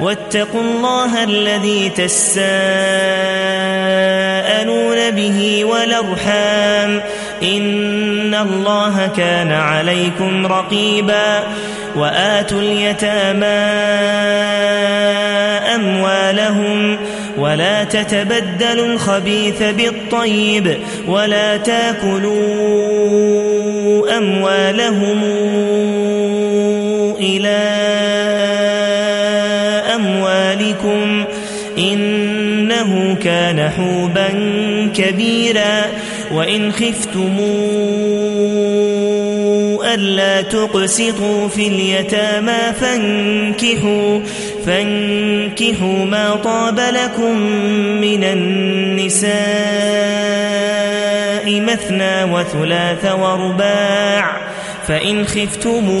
واتقوا الله الذي تساءلون به والأرحام. إن الله كان عليكم رقيبا. وآتوا اليتامى أموالهم. ولا تتبدلوا الخبيث بالطيب. ولا تاكلوا أموالهم إلى إنه كان حوبا كبيرا. وإن خفتموا ألا تقسطوا في اليتامى فانكحوا فانكحوا ما طاب لكم من النساء مثنى وثلاث ورباع. فإن خفتموا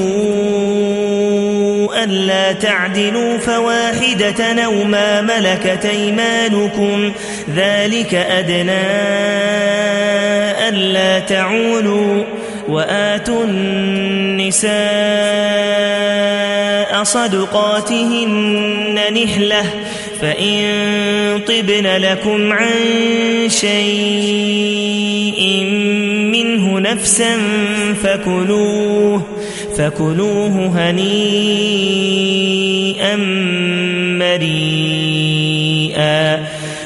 ألا تعدلوا فواحدة ما ملكت أيمانكم ذلك أدنى ألا تعولوا وآتوا النساء صدقاتهن نحلة فإن طبن لكم عن شيء منه نفسا فكلوه فكلوه هنيئا مريئا.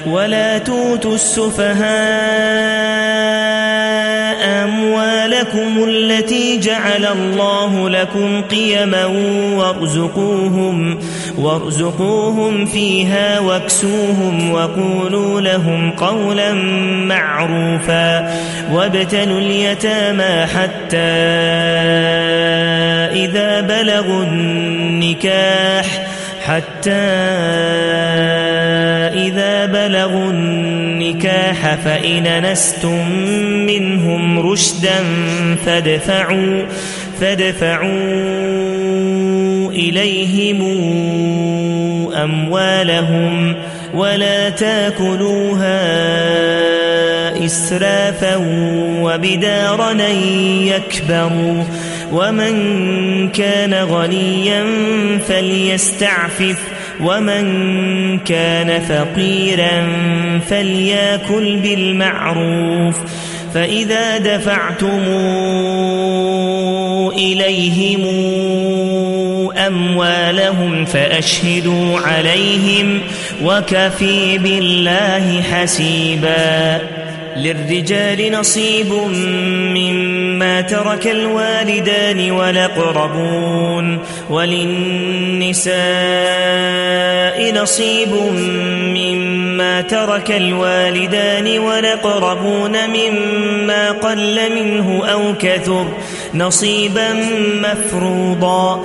ولا توتوا السفهاء أموالكم التي جعل الله لكم قيما وارزقوهم, وارزقوهم فيها واكسوهم وقولوا لهم قولا معروفا وابتلوا اليتامى حتى إذا بلغوا النكاح حتى بلغوا النكاح فإن نستم منهم رشدا فادفعوا, فادفعوا إليهم أموالهم ولا تاكلوها إسرافا وبدارا يكبروا ومن كان غنيا فليستعفف ومن كان فقيرا فلياكل بالمعروف فإذا دفعتم إليهم أموالهم فأشهدوا عليهم وكفي بالله حسيبا للرجال نصيب مما ترك الوالدان والأقربون وللنساء نصيب مما ترك الوالدان والأقربون مما قل منه أو كثر نصيبا مفروضا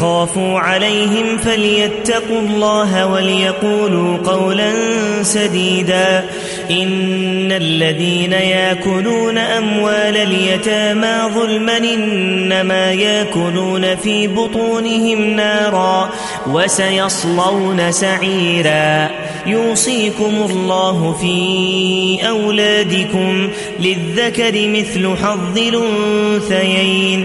خافوا عليهم فليتقوا الله وليقولوا قولا سديدا. إن الذين ياكلون أموال اليتامى ظلما إنما ياكلون في بطونهم نارا وسيصلون سعيرا. يوصيكم الله في أولادكم للذكر مثل حظ الأنثيين.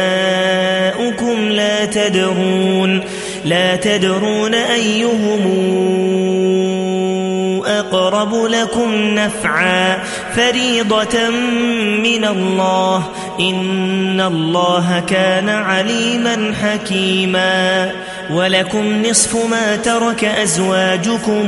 تدرون لا تدرون أيهم أقرب لكم نفعا. فريضة من الله إن الله كان عليما حكيما. ولكم نصف ما ترك أزواجكم.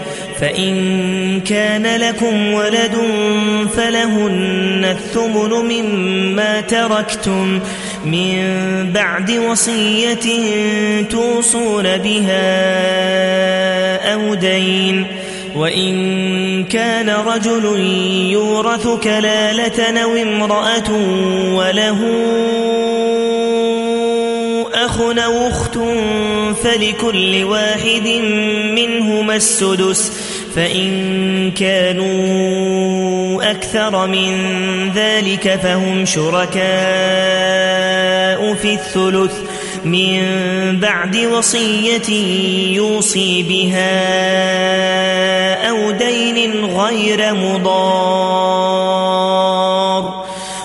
فإن كان لكم ولد فلهن الثمن مما تركتم من بعد وصية توصون بها أو دين. وإن كان رجل يورث كلالة أو امرأة وله أخ أو أخت فلكل واحد منهما السدس فإن كانوا أكثر من ذلك فهم شركاء في الثلث من بعد وصية يوصي بها أو دين غير مضار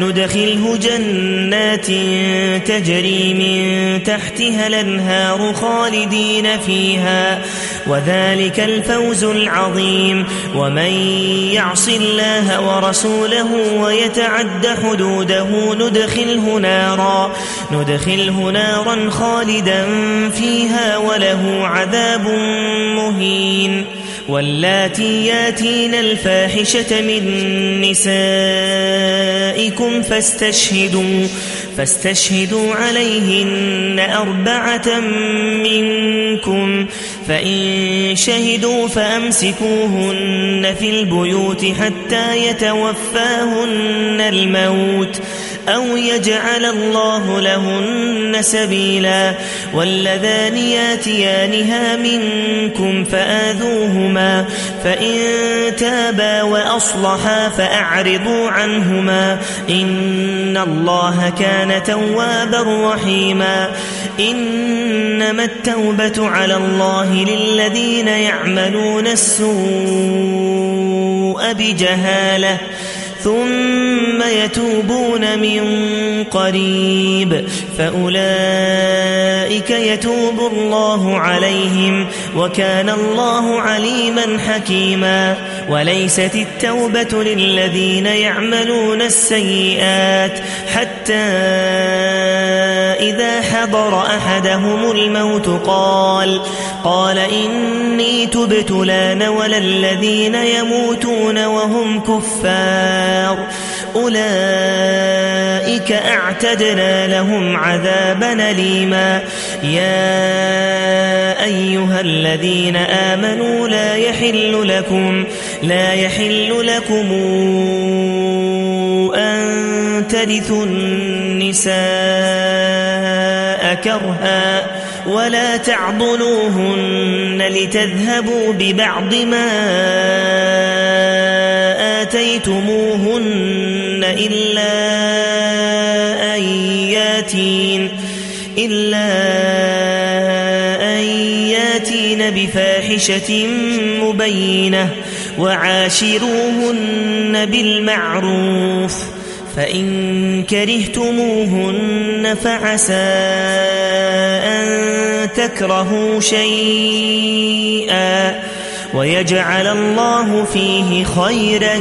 ندخله جنات تجري من تحتها الأنهار خالدين فيها وذلك الفوز العظيم. ومن يعص الله ورسوله ويتعد حدوده ندخله نارا ندخله نارا خالدا فيها وله عذاب مهين. واللاتي ياتين الفاحشة من نسائكم فاستشهدوا فاستشهدوا عليهن أربعة منكم فإن شهدوا فأمسكوهن في البيوت حتى يتوفاهن الموت. أو يجعل الله لهن سبيلا واللذان ياتيانها منكم فآذوهما فإن تابا وأصلحا فأعرضوا عنهما إن الله كان توابا رحيما إنما التوبة على الله للذين يعملون السوء بجهالة ثم يتوبون من قريب فأولئك يتوب الله عليهم وكان الله عليما حكيما وليست التوبة للذين يعملون السيئات حتى إذا حضر أحدهم الموت قال قال إني تبت لأن ولا الذين يموتون وهم كفار. أولئك أعتدنا لهم عذابا ليما يا أيها الذين آمنوا لا يحل لكم لا يحل لكم أن ترثوا النساء. كرها ولا تعضلوهن لتذهبوا ببعض ما آتيتموهن إلا أن ياتين إلا أن ياتين بفاحشة مبينة وعاشروهن بالمعروف فإن كرهتموهن فعسى أن تكرهوا شيئا ويجعل الله فيه خيرا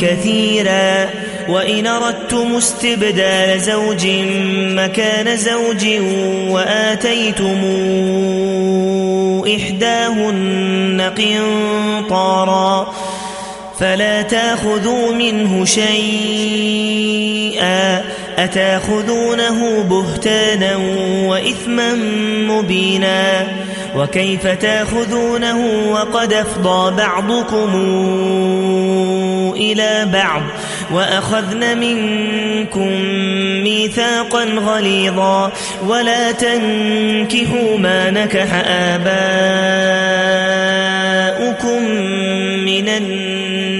كثيرا وإن أردتم استبدال زوج مكان زوج وآتيتم إحداهن قنطارا فلا تاخذوا منه شيئا أتاخذونه بهتانا وإثما مبينا وكيف تاخذونه وقد أفضى بعضكم إلى بعض وأخذن منكم ميثاقا غليظا ولا تنكحوا ما نكح آباؤكم من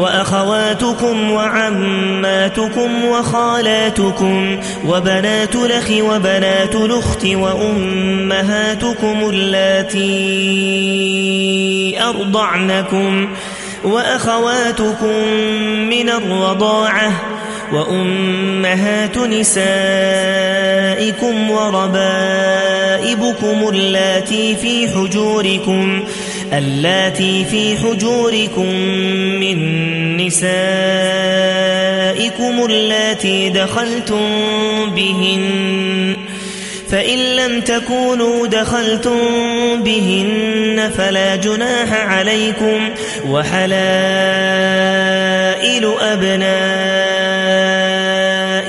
وأخواتكم وعماتكم وخالاتكم وبنات لخ وبنات الأخت وأمهاتكم اللاتي أرضعنكم وأخواتكم من الرضاعة وأمهات نسائكم وربائبكم اللاتي في حجوركم اللاتي في حجوركم من نسائكم اللاتي دخلتم بهن فإن لم تكونوا دخلتم بهن فلا جناح عليكم وحلائل أبنائكم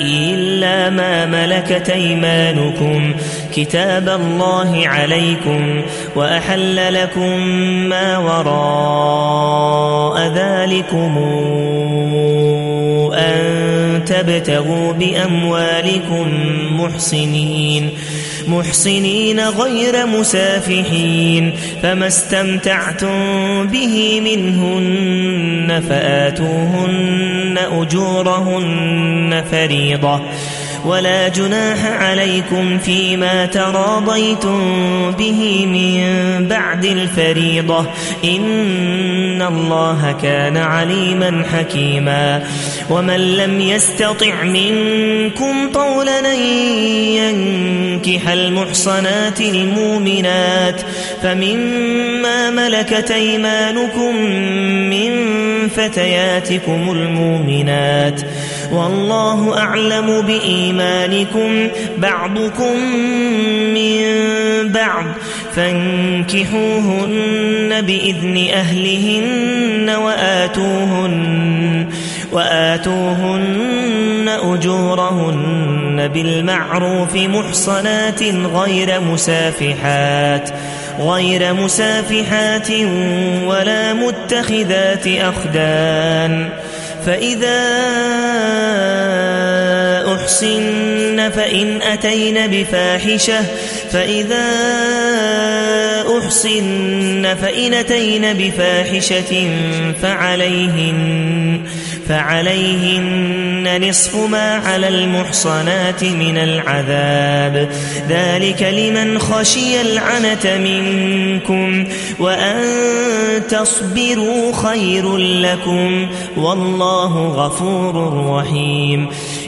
إلا ما ملكت أيمانكم. كتاب الله عليكم وأحل لكم ما وراء ذلكم أن تبتغوا بأموالكم محصنين محصنين غير مسافحين فما استمتعتم به منهن فآتوهن أجورهن فريضة ولا جناح عليكم فيما تراضيتم به من بعد الفريضة. إن الله كان عليما حكيما. ومن لم يستطع منكم طولا أن ينكح المحصنات المؤمنات فمما ملكت أيمانكم من فتياتكم المؤمنات. والله أعلم بإيمانكم بعضكم من بعض فانكحوهن بإذن أهلهن وآتوهن وآتوهن أجورهن بالمعروف محصنات غير مسافحات غير مسافحات ولا متخذات أخدان فإذا أحصن فإن أتين بفاحشة فإذا أحصن فإن أتين بفاحشة فعليهن فعليهن نصف ما على المحصنات من العذاب. ذلك لمن خشي العنة منكم وأن تصبروا خير لكم. والله غفور رحيم.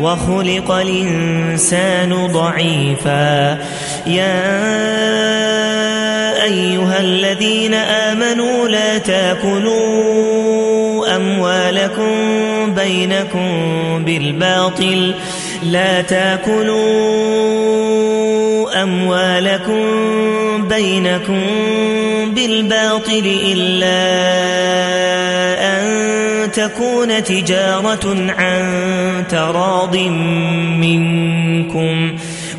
وخلق الإنسان ضعيفا. يا أيها الذين آمنوا لا تأكلوا أموالكم بينكم بالباطل. لا تأكلوا أموالكم بينكم بالباطل إلا أن تكون تجارة عن تراض منكم.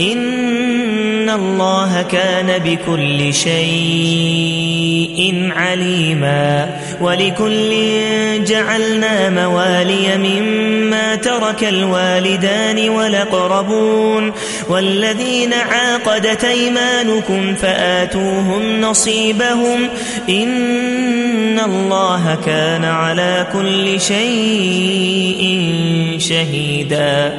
إن الله كان بكل شيء عليما ولكل جعلنا موالي مما ترك الوالدان والاقربون والذين عاقدت ايمانكم فاتوهم نصيبهم إن الله كان على كل شيء شهيدا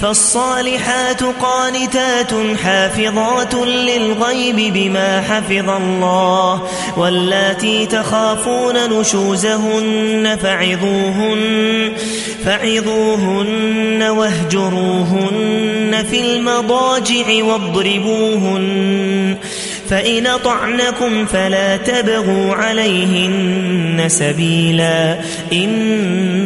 فالصالحات قانتات حافظات للغيب بما حفظ الله واللاتي تخافون نشوزهن فعظوهن, فعظوهن واهجروهن في المضاجع واضربوهن فإن طعنكم فلا تبغوا عليهن سبيلا إن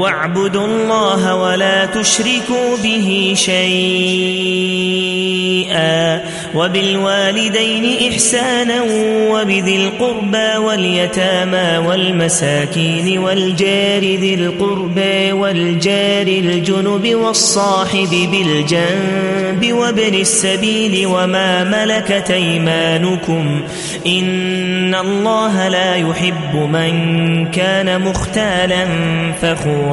واعبدوا الله ولا تشركوا به شيئا وبالوالدين إحسانا وبذي القربى واليتامى والمساكين والجار ذي القربى والجار الجنب والصاحب بالجنب وابن السبيل وما ملكت أيمانكم إن الله لا يحب من كان مختالا فخورا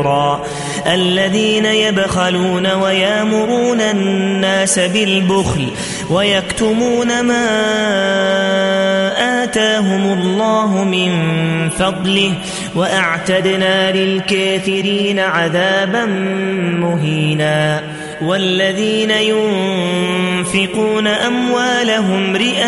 الذين يبخلون ويامرون الناس بالبخل ويكتمون ما آتاهم الله من فضله وأعتدنا للكافرين عذابا مهينا. والذين ينفقون أموالهم رئاء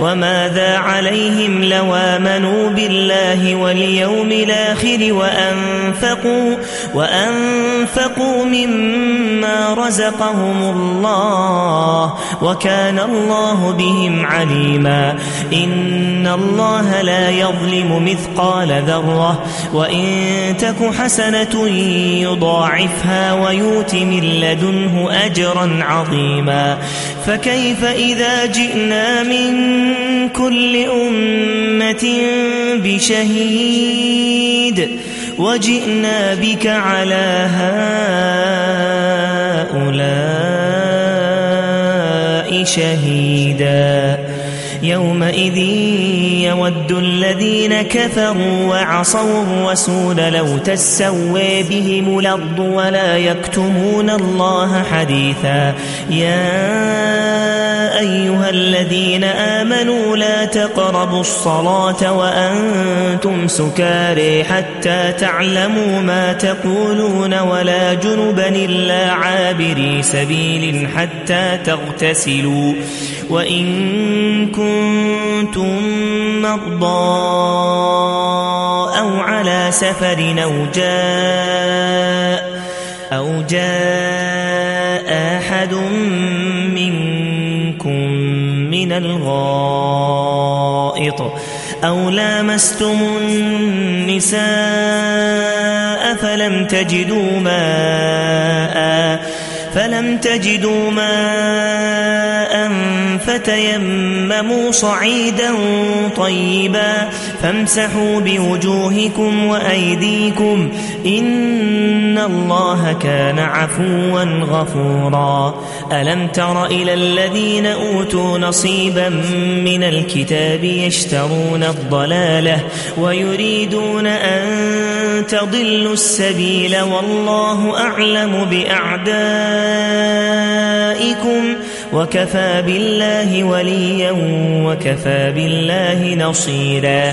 وماذا عليهم لو امنوا بالله واليوم الآخر وأنفقوا, وأنفقوا مما رزقهم الله وكان الله بهم عليما إن الله لا يظلم مثقال ذرة وإن تك حسنة يضاعفها ويوت من لدنه أجرا عظيما فكيف إذا جئنا من كل أمة بشهيد وجئنا بك على هؤلاء شهيدا. يومئذ يود الذين كفروا وعصوا الرسول لو تسوي بهم الأرض ولا يكتمون الله حديثا. يا أيها الذين آمنوا لا تقربوا الصلاة وأنتم سكاري حتى تعلموا ما تقولون ولا جنبا إلا عابري سبيل حتى تغتسلوا وإن كنتم مرضى أو على سفر أو جاء أو جاء أحد منكم من الغائط أو لامستم النساء فلم تجدوا ماء فلم تجدوا ماء فتيمموا صعيدا طيبا فامسحوا بوجوهكم وأيديكم إن الله كان عفوا غفورا ألم تر إلى الذين أوتوا نصيبا من الكتاب يشترون الضلالة ويريدون أن تضلوا السبيل والله أعلم بأعدائكم وكفى بالله وليا وكفى بالله نصيرا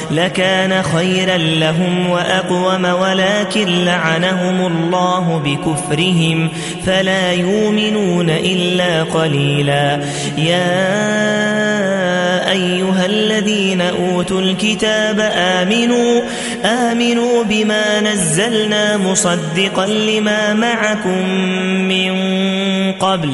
لكان خيرا لهم وأقوم ولكن لعنهم الله بكفرهم فلا يؤمنون إلا قليلا. يا أيها الذين أوتوا الكتاب آمنوا آمنوا بما نزلنا مصدقا لما معكم من قبل.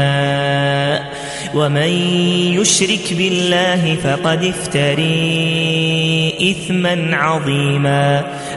ومن يشرك بالله فقد افتري إثما عظيما.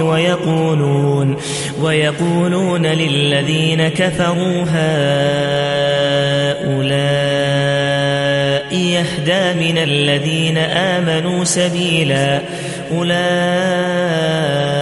ويقولون ويقولون للذين كفروا هؤلاء يهدى من الذين آمنوا سبيلا أولئك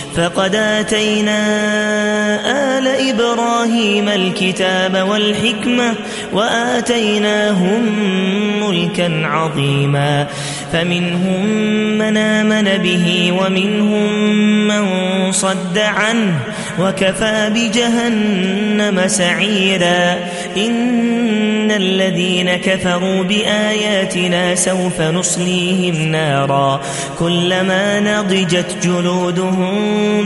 فقد آتينا آل إبراهيم الكتاب والحكمة وآتيناهم ملكا عظيما فمنهم من آمن به ومنهم من صد عنه وكفى بجهنم سعيرا. إن الذين كفروا بآياتنا سوف نصليهم نارا. كلما نضجت جلودهم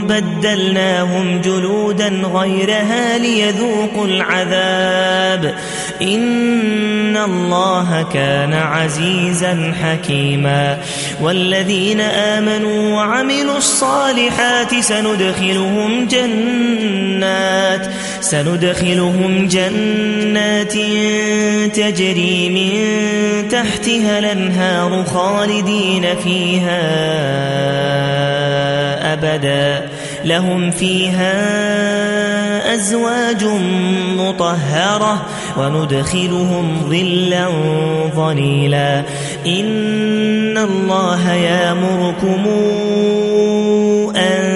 بدلناهم جلودا غيرها ليذوقوا العذاب. إن الله كان عزيزا حكيما. والذين آمنوا وعملوا الصالحات سندخلهم جنات سندخلهم جنات تجري من تحتها الأنهار خالدين فيها أبدا. لهم فيها أزواج مطهرة وندخلهم ظلا ظليلا. إن الله يأمركم أن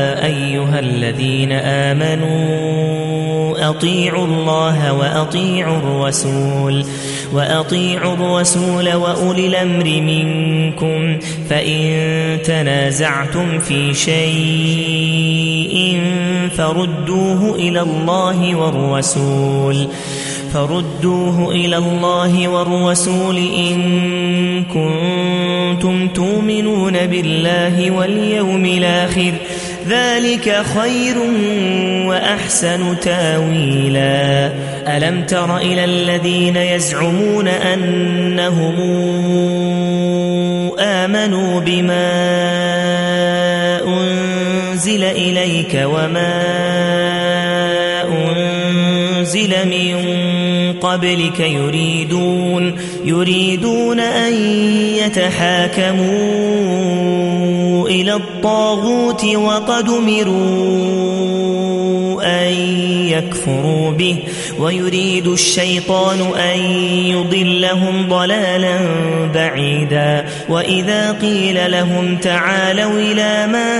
أيها الذين آمنوا أطيعوا الله وأطيعوا الرسول وأطيعوا الرسول وأولي الأمر منكم فإن تنازعتم في شيء فردوه إلى الله والرسول فردوه إلى الله والرسول إن كنتم تؤمنون بالله واليوم الآخر. ذلك خير وأحسن تاويلا. ألم تر إلى الذين يزعمون أنهم آمنوا بما أنزل إليك وما أنزل من قبلك يريدون يريدون أن يتحاكموا إلى الطاغوت وقد مروا أن يكفروا به ويريد الشيطان أن يضلهم ضلالا بعيدا وإذا قيل لهم تعالوا إلى ما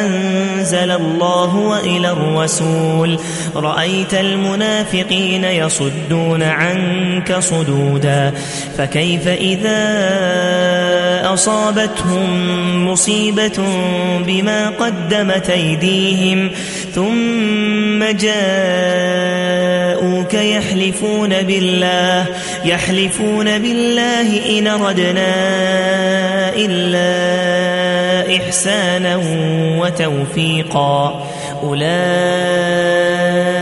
أنزل الله وإلى الرسول. رأيت المنافقين يصدون عنك صدودا. فكيف إذا أصابتهم مصيبة بما قدمت أيديهم؟ ثم جاءوك يحلفون بالله. يحلفون بالله إن ردنا إلا إحسانا وتوفيقا. أولئك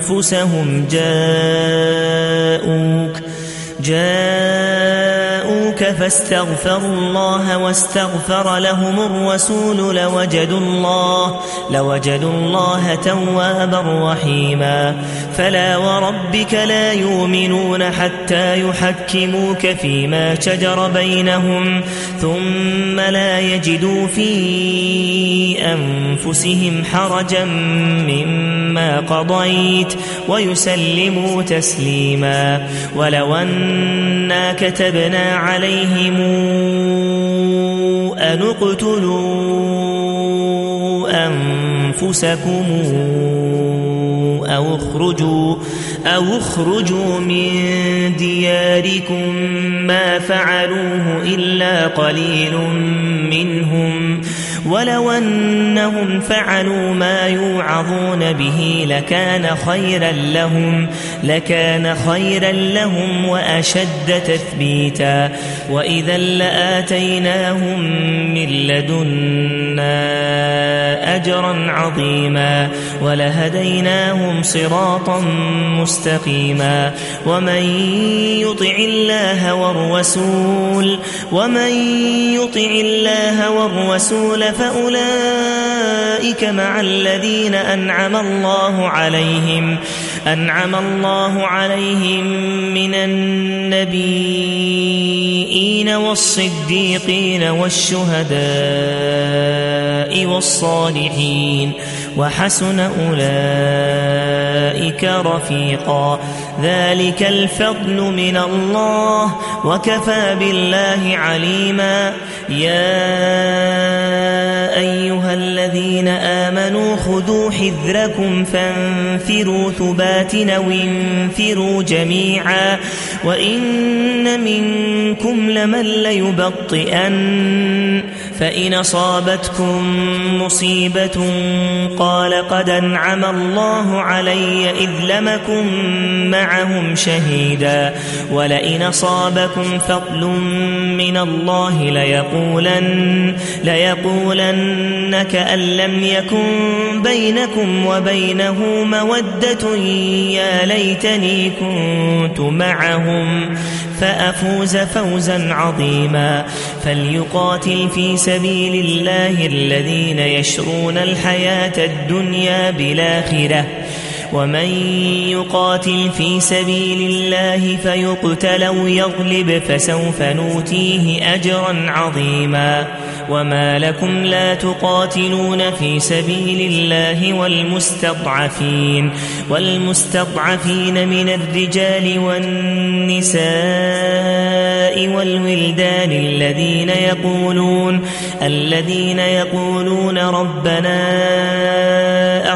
أنفسهم جاءوك جاءوك فاستغفروا الله واستغفر لهم الرسول لوجدوا الله لوجدوا الله توابا رحيما. فلا وربك لا يؤمنون حتى يحكموك فيما شجر بينهم ثم لا يجدوا في أنفسهم حرجا مما قضيت ويسلموا تسليما. ولو أنا كتبنا عليهم أن اقتلوا أنفسكم أو اخرجوا أو اخرجوا من دياركم ما فعلوه إلا قليل منهم ولو أنهم فعلوا ما يوعظون به لكان خيرا لهم لكان خيرا لهم وأشد تثبيتا وإذا لآتيناهم من لدنا أجرا عظيما ولهديناهم صراطا مستقيما ومن يطع الله والرسول ومن يطع الله والرسول فأولئك مع الذين أنعم الله عليهم أنعم الله عليهم من النبيين. والصديقين والشهداء والصالحين وحسن أولئك رفيقا. ذلك الفضل من الله وكفى بالله عليما. يا أيها الذين آمنوا خذوا حذركم فانفروا ثبات أو انفروا جميعا. وإن منكم لمن ليبطئن فإن صابتكم مصيبة قال قد أنعم الله علي إذ لمكم معهم شهيدا ولئن صابكم فضل من الله ليقولن, ليقولن كأن لم يكن بينكم وبينه مودة يا ليتني كنت معهم. فأفوز فوزا عظيما. فليقاتل في سبيل الله الذين يشرون الحياة الدنيا بالآخرة. ومن يقاتل في سبيل الله فيقتل أو يغلب فسوف نوتيه أجرا عظيما. وما لكم لا تقاتلون في سبيل الله والمستضعفين والمستضعفين من الرجال والنساء والولدان الذين يقولون الذين يقولون ربنا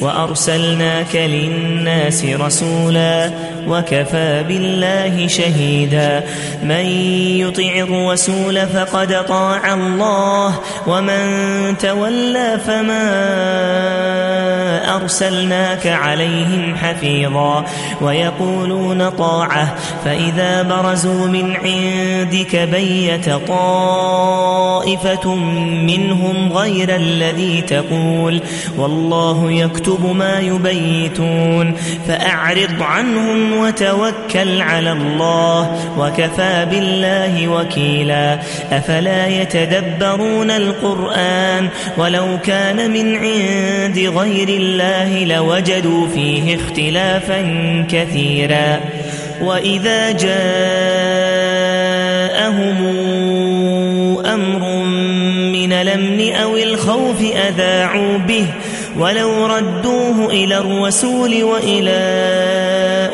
وأرسلناك للناس رسولا وكفى بالله شهيدا. من يطع الرسول فقد طاع الله ومن تولى فما أرسلناك عليهم حفيظا. ويقولون طاعة فإذا برزوا من عندك بيت طائفة منهم غير الذي تقول والله يكتب ما يبيتون. فأعرض عنهم وتوكل على الله وكفى بالله وكيلا. أفلا يتدبرون القرآن ولو كان من عند غير الله لوجدوا فيه اختلافا كثيرا. وإذا جاءهم أمر من الأمن أو الخوف أذاعوا به. ولو ردوه إلى الرسول وإلى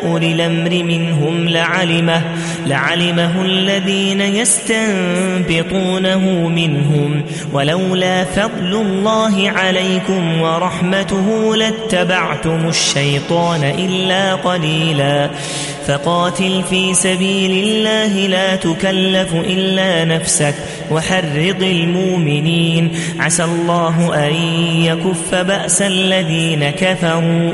أولي الأمر منهم لعلمه, لعلمه الذين يستنبطونه منهم. ولولا فضل الله عليكم ورحمته لاتبعتم الشيطان إلا قليلا. فقاتل في سبيل الله لا تكلف إلا نفسك وحرض المؤمنين. عسى الله أن يكف بأس الذين كفروا.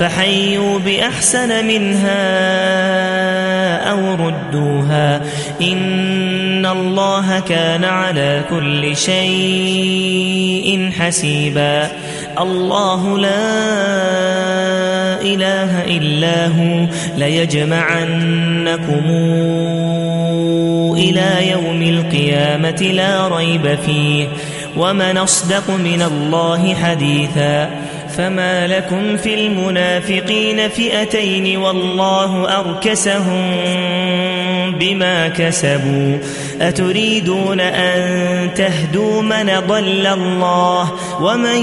فحيوا بأحسن منها أو ردوها إن الله كان على كل شيء حسيبا الله لا إله إلا هو ليجمعنكم إلى يوم القيامة لا ريب فيه ومن أصدق من الله حديثا فما لكم في المنافقين فئتين والله أركسهم بما كسبوا أتريدون أن تهدوا من ضل الله ومن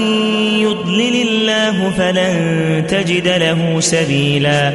يضلل الله فلن تجد له سبيلا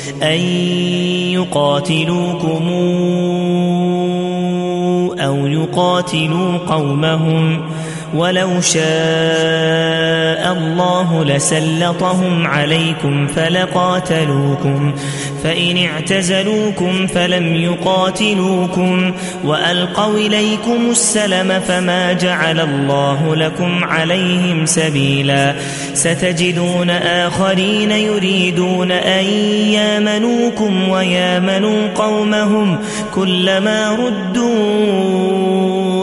أن يقاتلوكم أو يقاتلوا قومهم ولو شاء الله لسلطهم عليكم فلقاتلوكم فإن اعتزلوكم فلم يقاتلوكم وألقوا إليكم السلم فما جعل الله لكم عليهم سبيلا. ستجدون آخرين يريدون أن يامنوكم ويامنوا قومهم كلما ردوا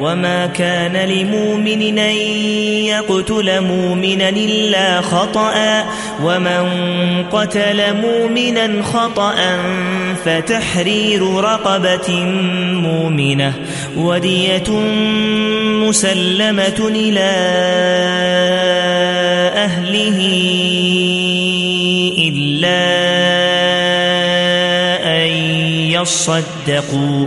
وما كان لمؤمن ان يقتل مؤمنا الا خطا ومن قتل مؤمنا خطا فتحرير رقبه مؤمنه وديه مسلمه إلى اهله الا ان يصدقوا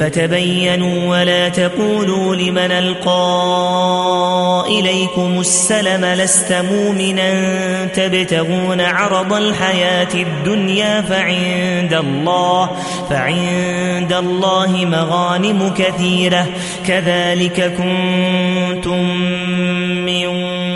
فتبينوا ولا تقولوا لمن ألقى إليكم السلم لست مؤمنا تبتغون عرض الحياة الدنيا فعند الله فعند الله مغانم كثيرة كذلك كنتم من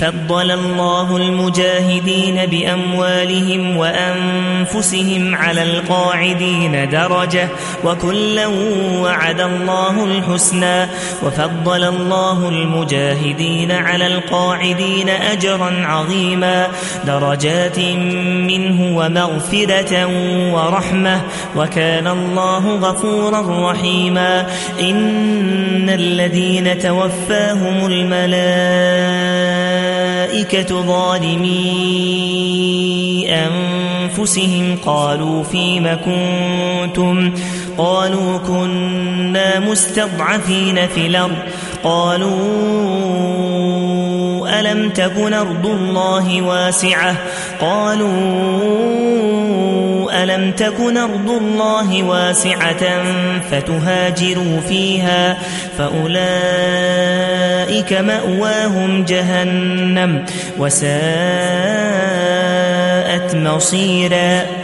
فضل الله المجاهدين بأموالهم وأنفسهم على القاعدين درجة وكلا وعد الله الحسنى وفضل الله المجاهدين على القاعدين أجرا عظيما درجات منه ومغفرة ورحمة وكان الله غفورا رحيما. إن الذين توفاهم الملائكة ظالمي أنفسهم قالوا فيم كنتم؟ قالوا كنا مستضعفين في الأرض. قالوا ألم تكن أرض الله واسعة؟ قالوا ألم تكن أرض الله واسعة فتهاجروا فيها فأولئك مأواهم جهنم وساءت مصيرا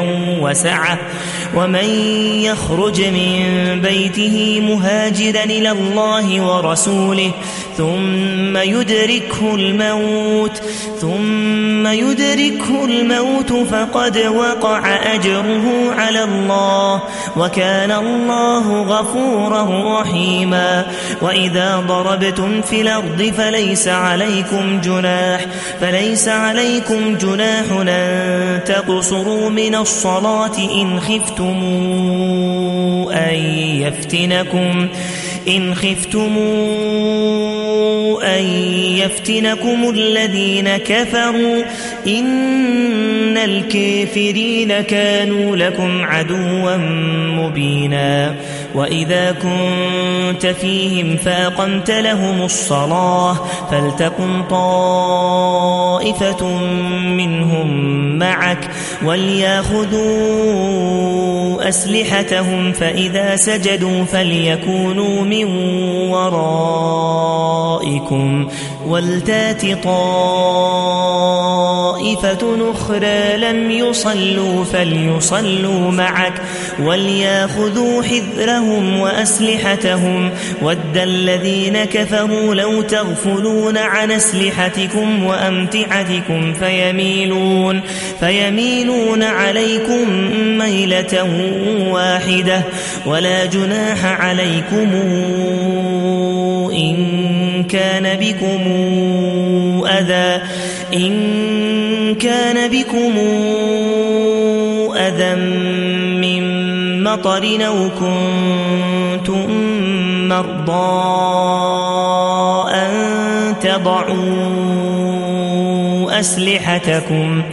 وسعة ومن يخرج من بيته مهاجرا إلى الله ورسوله ثم يدركه الموت ثم يدركه الموت فقد وقع أجره على الله وكان الله غفورا رحيما. وإذا ضربتم في الأرض فليس عليكم جناح فليس عليكم جناح أن تقصروا من الصلاة إن خفتم أن يفتنكم إن خفتم أن يفتنكم الذين كفروا إن الكافرين كانوا لكم عدوا مبينا وإذا كنت فيهم فأقمت لهم الصلاة فلتكن طائفة منهم معك وليأخذوا أسلحتهم فإذا سجدوا فليكونوا من ورائكم ولتات طائفة أخرى لم يصلوا فليصلوا معك وليأخذوا حذرهم وأسلحتهم. ود الذين كفروا لو تغفلون عن أسلحتكم وأمتعتكم فيميلون, فيميلون عليكم ميلة واحدة. ولا جناح عليكم إن كان بكم أذى إن كان بكم أذى من مطر أو كنتم مرضى أن تضعوا أسلحتكم.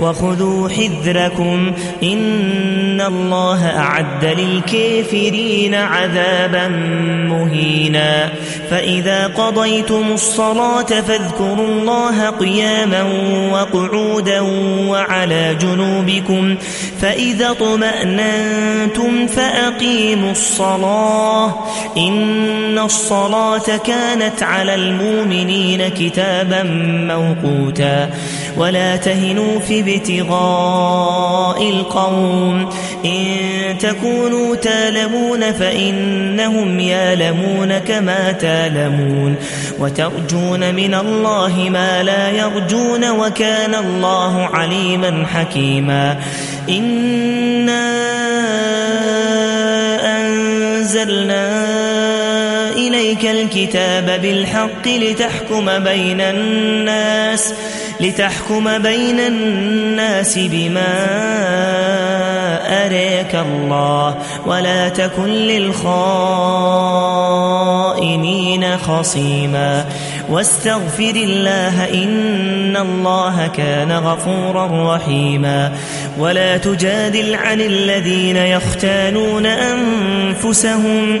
وخذوا حذركم إن الله أعد للكافرين عذابا مهينا. فإذا قضيتم الصلاة فاذكروا الله قياما وقعودا وعلى جنوبكم. فإذا طمأننتم فأقيموا الصلاة. إن الصلاة كانت على المؤمنين كتابا موقوتا. ولا تهنوا في ابتغاء القوم إن تكونوا تالمون فإنهم يالمون كما تالمون وترجون من الله ما لا يرجون وكان الله عليما حكيما إنا أنزلنا إليك الكتاب بالحق لتحكم بين الناس لتحكم بين الناس بما أريك الله ولا تكن للخائنين خصيما واستغفر الله إن الله كان غفورا رحيما ولا تجادل عن الذين يختانون أنفسهم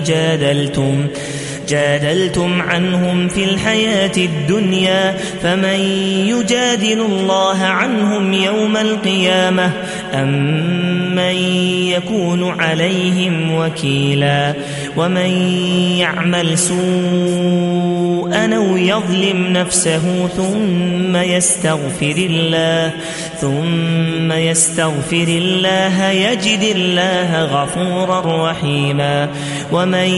جادلتم جادلتم عنهم في الحياة الدنيا فمن يجادل الله عنهم يوم القيامة أم من يكون عليهم وكيلا ومن يعمل سوءا أو يظلم نفسه ثم يستغفر الله ثم يستغفر الله يجد الله غفورا رحيما ومن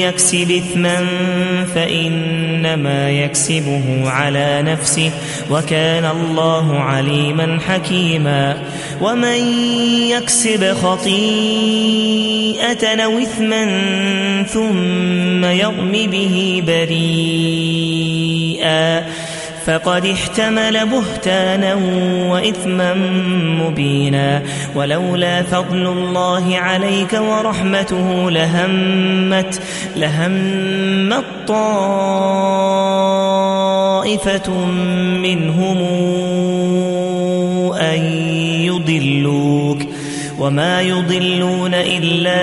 يكسب إثما فإنما يكسبه على نفسه وكان الله عليما حكيما ومن يكسب خطيئة أو إثما ثم يرم به بريئا فقد احتمل بهتانا وإثما مبينا. ولولا فضل الله عليك ورحمته لهمت لهمت طائفة منهم أن يضلوك. وما يضلون إلا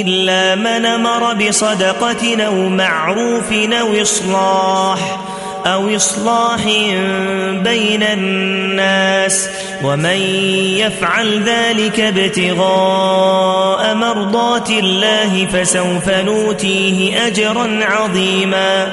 إلا من أمر بصدقة أو معروف أو إصلاح أو إصلاح بين الناس ومن يفعل ذلك ابتغاء مرضات الله فسوف نوتيه أجرا عظيما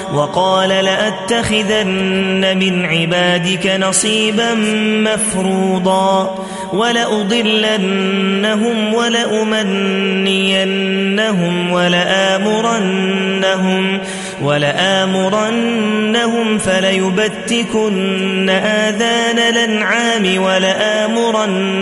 وقال لأتخذن من عبادك نصيبا مفروضا ولأضلنهم ولأمنينهم ولآمرنهم ولآمرنهم فليبتكن آذان الأنعام ولآمرنهم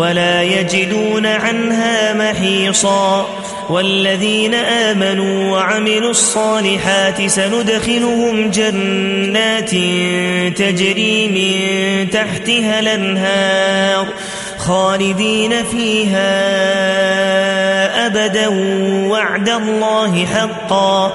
ولا يجدون عنها محيصا والذين آمنوا وعملوا الصالحات سندخلهم جنات تجري من تحتها الأنهار خالدين فيها أبدا وعد الله حقا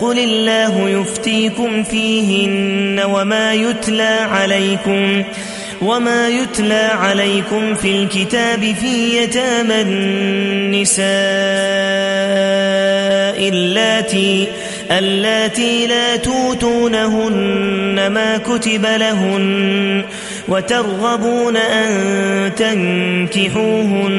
قل الله يفتيكم فيهن وما يتلى عليكم وما يتلى عليكم في الكتاب في يتامى النساء اللاتي اللاتي لا توتونهن ما كتب لهن وترغبون أن تنكحوهن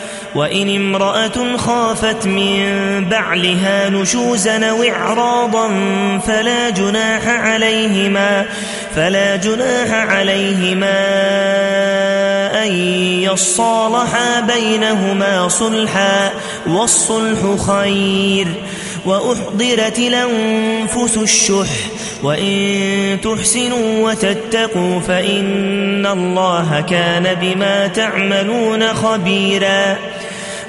وإن امرأة خافت من بعلها نشوزا أو إعراضا فلا جناح عليهما فلا جناح عليهما أن يصالحا بينهما صلحا والصلح خير. وأحضرت الأنفس الشح وإن تحسنوا وتتقوا فإن الله كان بما تعملون خبيرا.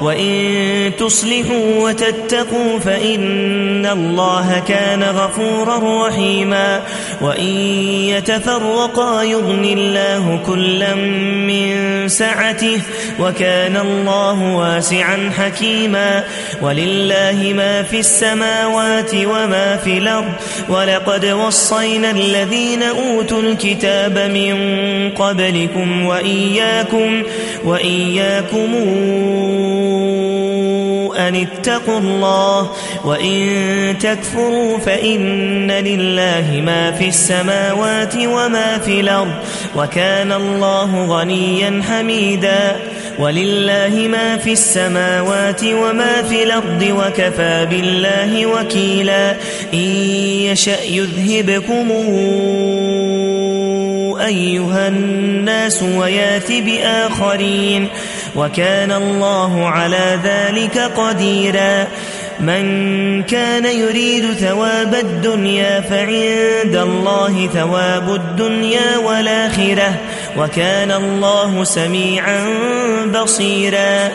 وإن تصلحوا وتتقوا فإن الله كان غفورا رحيما وإن يتفرقا يغن الله كلا من سعته وكان الله واسعا حكيما ولله ما في السماوات وما في الأرض ولقد وصينا الذين أوتوا الكتاب من قبلكم وإياكم, وإياكم أن اتقوا الله وإن تكفروا فإن لله ما في السماوات وما في الأرض وكان الله غنيا حميدا ولله ما في السماوات وما في الأرض وكفى بالله وكيلا إن يشأ يذهبكم أيها الناس ويات بآخرين وكان الله على ذلك قديرا. من كان يريد ثواب الدنيا فعند الله ثواب الدنيا والآخرة. وكان الله سميعا بصيرا.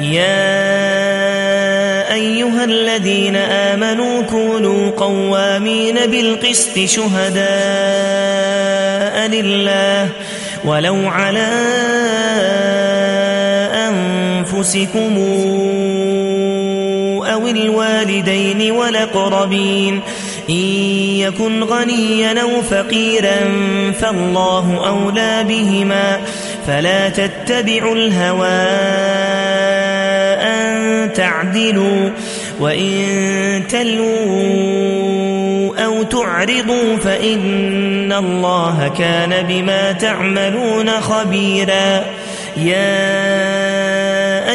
يا أيها الذين آمنوا كونوا قوامين بالقسط شهداء لله. ولو على أنفسكم أو الوالدين ولقربين إن يكن غنيا أو فقيرا فالله أولى بهما. فلا تتبعوا الهوى أن تعدلوا. وإن تلوا أو تعرضوا فإن الله كان بما تعملون خبيرا. يا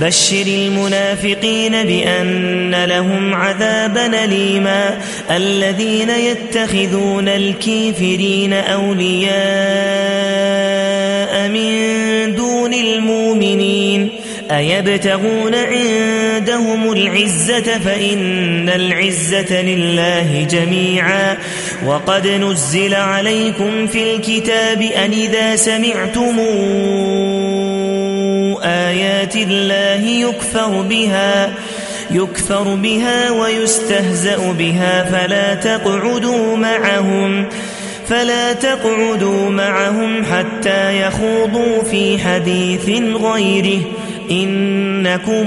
بشر المنافقين بأن لهم عذابا ليما الذين يتخذون الكافرين أولياء من دون المؤمنين. أيبتغون عندهم العزة؟ فإن العزة لله جميعا. وقد نزل عليكم في الكتاب أن إذا سمعتم آيات الله يكفر بها يكفر بها ويستهزأ بها. فلا تقعدوا معهم فلا تقعدوا معهم حتى يخوضوا في حديث غيره. إنكم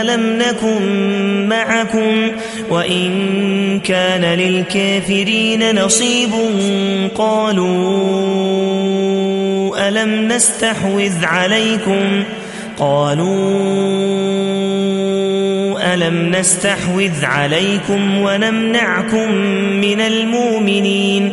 ألم نكن معكم وإن كان للكافرين نصيب قالوا ألم نستحوذ عليكم قالوا ألم نستحوذ عليكم ونمنعكم من المؤمنين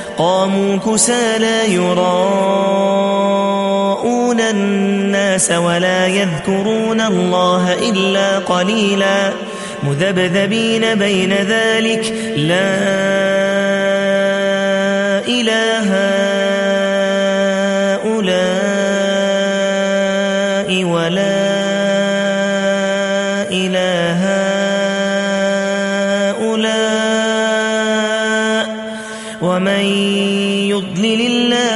قاموا كسالى يراءون الناس ولا يذكرون الله إلا قليلا مذبذبين بين ذلك لا إله هؤلاء ولا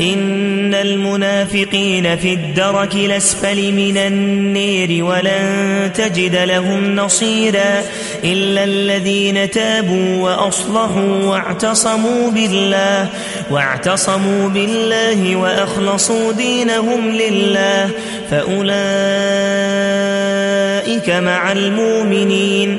إن المنافقين في الدرك الاسفل من النير ولن تجد لهم نصيرا إلا الذين تابوا وأصلحوا واعتصموا بالله واعتصموا بالله وأخلصوا دينهم لله فأولئك أولئك مع المؤمنين.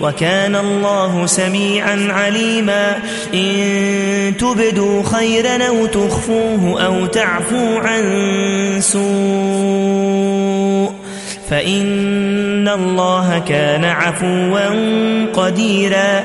وكان الله سميعا عليما. إن تبدوا خيرا أو تخفوه أو تعفو عن سوء فإن الله كان عفوا قديرا.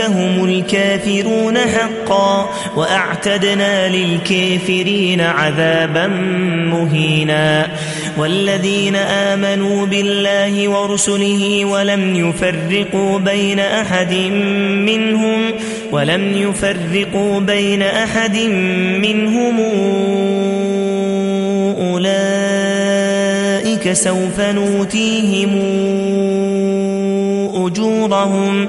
هم الكافرون حقا وأعتدنا للكافرين عذابا مهينا والذين آمنوا بالله ورسله ولم يفرقوا بين أحد منهم ولم يفرقوا بين أحد منهم أولئك سوف نوتيهم أجورهم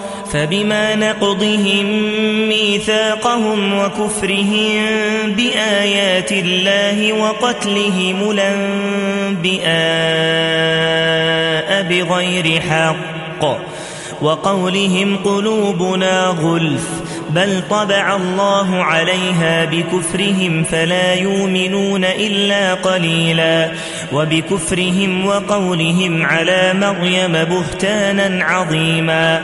فبما نقضهم ميثاقهم وكفرهم بآيات الله وقتلهم الانبئاء بغير حق وقولهم قلوبنا غلف بل طبع الله عليها بكفرهم فلا يؤمنون إلا قليلا وبكفرهم وقولهم على مريم بهتانا عظيما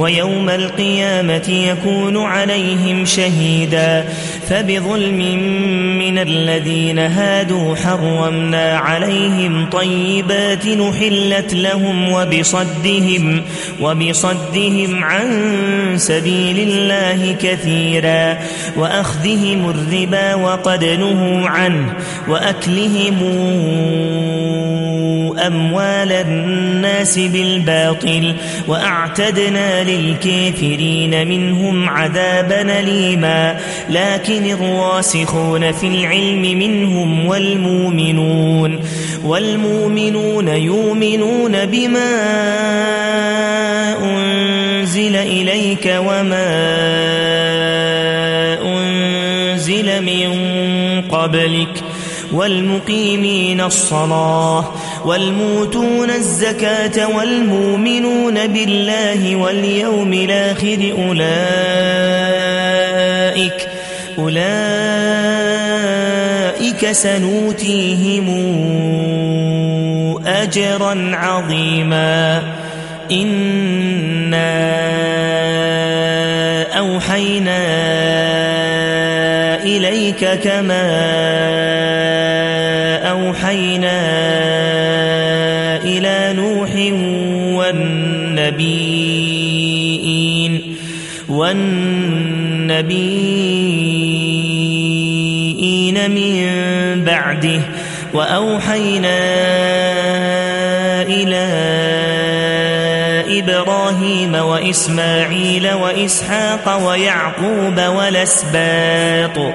ويوم القيامة يكون عليهم شهيدا فبظلم من الذين هادوا حرمنا عليهم طيبات نحلت لهم وبصدهم, وبصدهم عن سبيل الله كثيرا وأخذهم الربا وقد نهوا عنه وأكلهم أموال الناس بالباطل وأعتدنا للكافرين منهم عذابا ليما لكن الراسخون في العلم منهم والمؤمنون والمؤمنون يؤمنون بما أنزل إليك وما أنزل من قبلك والمقيمين الصلاة والموتون الزكاة والمؤمنون بالله واليوم الآخر أولئك أولئك سنوتيهم أجرا عظيما. إنا أوحينا إليك كما أوحينا والنبيين والنبيين من بعده وأوحينا إلى إبراهيم وإسماعيل وإسحاق ويعقوب والاسباط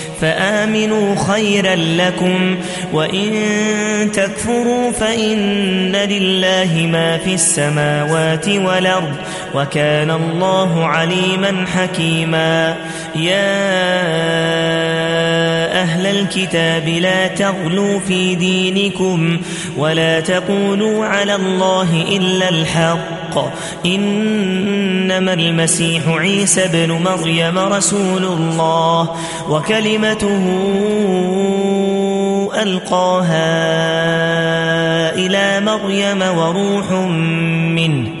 فآمنوا خيرا لكم وإن تكفروا فإن لله ما في السماوات والأرض وكان الله عليما حكيما. يا أهل الكتاب لا تغلوا في دينكم ولا تقولوا على الله إلا الحق. إنما المسيح عيسى بن مريم رسول الله وكلمته ألقاها إلى مريم وروح منه.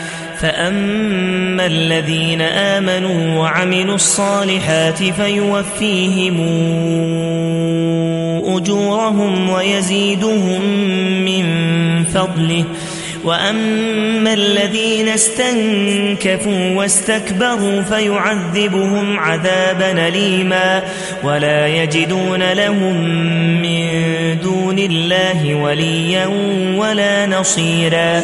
فأما الذين آمنوا وعملوا الصالحات فيوفيهم أجورهم ويزيدهم من فضله وأما الذين استنكفوا واستكبروا فيعذبهم عذابا ليما ولا يجدون لهم من دون الله وليا ولا نصيرا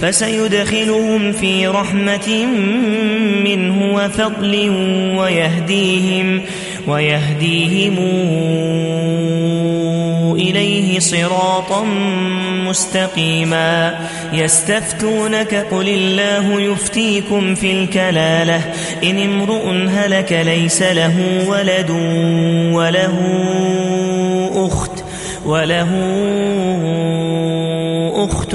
فسيدخلهم في رحمة منه وفضل ويهديهم ويهديهم إليه صراطا مستقيما. يستفتونك قل الله يفتيكم في الكلالة. إن امرؤ هلك ليس له ولد وله أخت وله أخت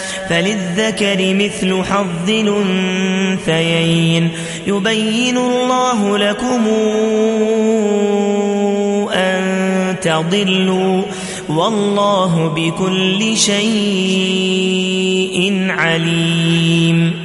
فللذكر مثل حظ الانثيين يبين الله لكم أن تضلوا والله بكل شيء عليم